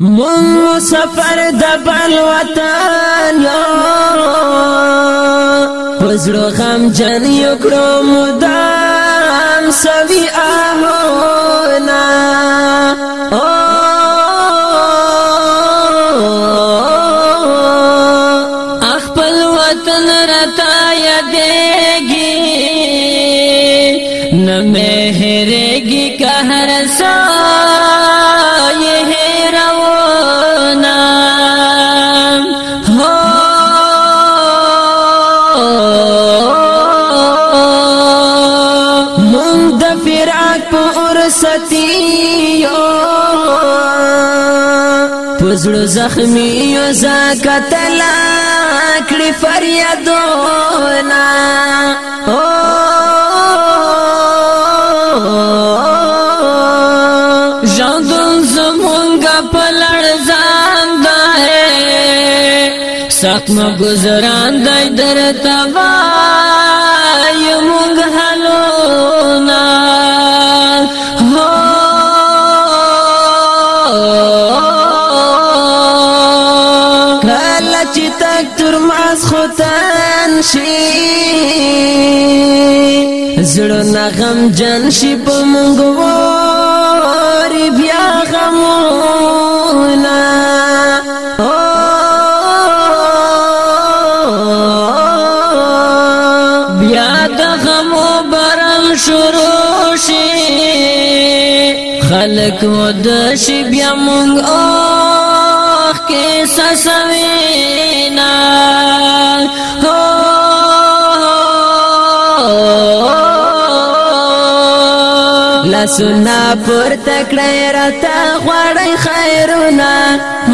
مو سفر د بل وطن یو پزړو غم جن یو کړو مدام سوي آهو زړه زخمی او زکتل کړي فریادونه او ژوندون زمونږه په لړزان ده سخت مو گزاران دای درته وای مونږ هلونه ترماس خوتان شي زړه نه غم جن شي په مونږ وری بیا غمونه بیا د غمو برم شروع شي خلک ود شي بیا مونږ اوخ کې سسوي لاسونه پورته کړی راته غواړی خیرونه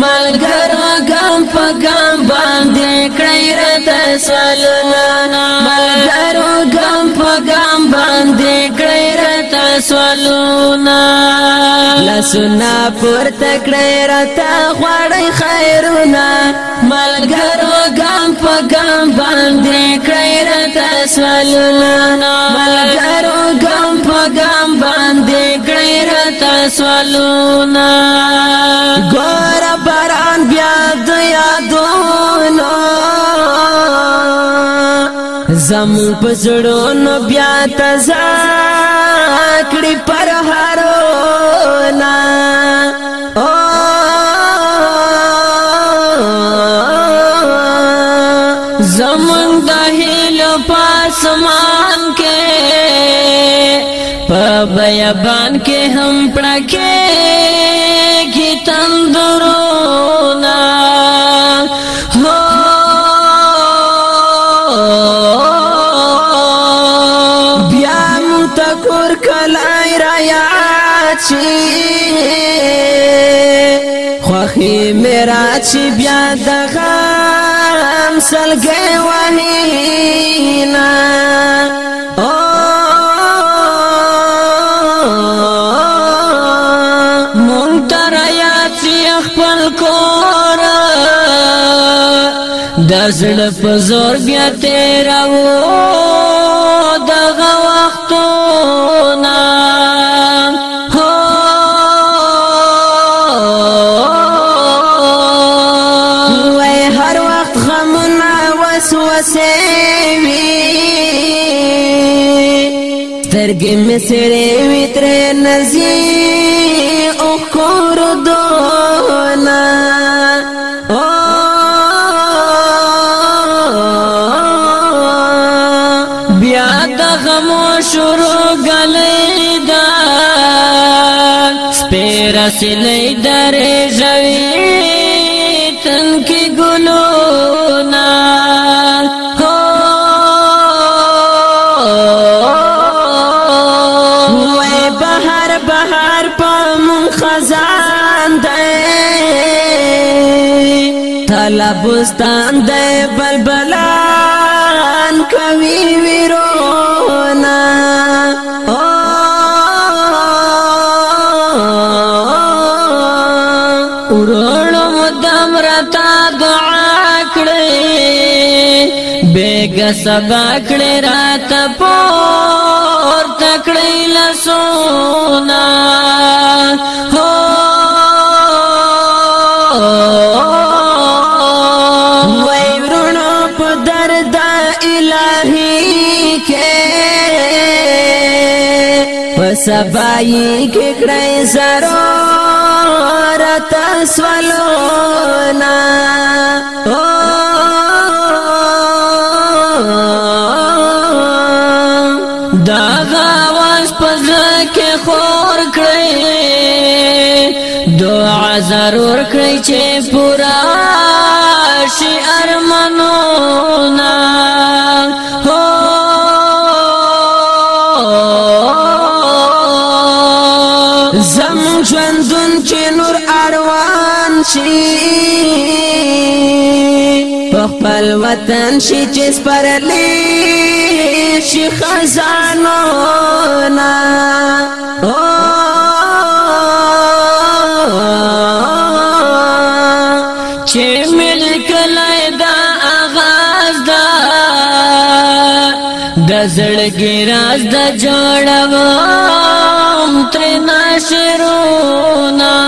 ملګرو ګام په ګام باندې کړی راته سوالونه ملګرو ګام په ګام باندې کړی راته سوالونه لاسونه پورته کړی راته غواړی خیرونه ملګرو ګام په ګام باندې کړی راته سوالونه ملګرو کړی راته سوالونه ګور باران بیا د یادونو زم پزړونو بیا تزا کړی پر هارونه بیابان کې هم پړکه کی تندرونا هو بیا متکور کلای را یاچی خوخی میرا چی بیا دغه سلګې ونی نه دا زړه په زور بیا تیرا و دا وختونه هو وای هر وخت غمونه وسوسه وي سترګې مې سره وي تر نزي فاصله درې ژوي تن کې ګلونا وای بهر بهر پم خزان دې طلبستان دې بلبلان کوي ویرو تبع کړې بیگ سبا کړې رات پور تکړې لسونا هو وای ورونو په درد الہی کې پسبای کې کړې زرو رات سوالونا ضرور کړی چې پورا شي ارمانونه هو زم ژوندون چې نور اروان شي په خپل وطن شي چې سپرلې شي خزانونه چې مل کله دا آغاز دا د زړګي راز د جوړو تر ناشرونا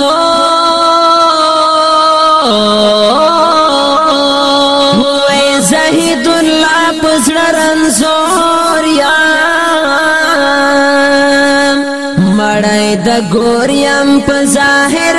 هو زهید الله پسړن زوریا مړای د ګوریم په ظاهر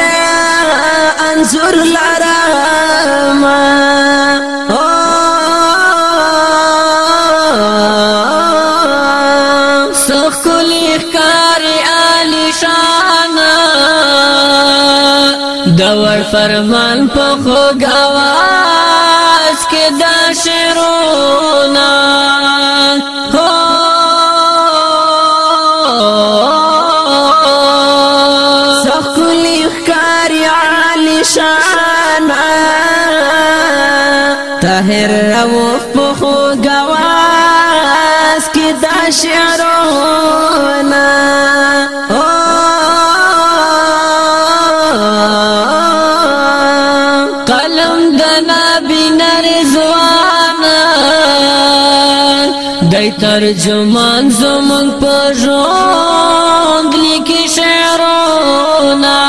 فرمان په خوږ आवाज کې دا شعرونه هو او په خو आवाज کې دا شعرونه دای ترجمان زمون په ژوند لیکي شعرونه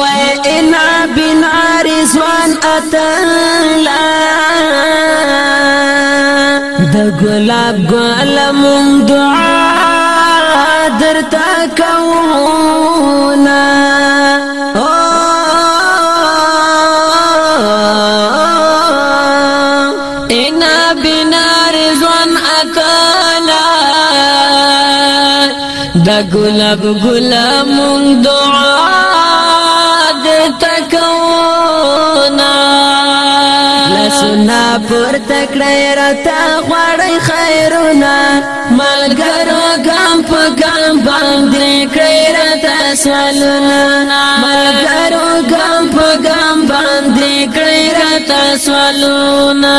وإنا بنا رضوان أتلا د ګلاب ګل مون دعا درته کوونه بنا رضوان تعالی د ګلاب ګلام دعا دې تکونا لسنا پر تکړه راته غړې خیرونه ملګرو ګام په ګام باندې کړې راته سوالونه ملګرو ګام په ګام باندې کړې راته سوالونه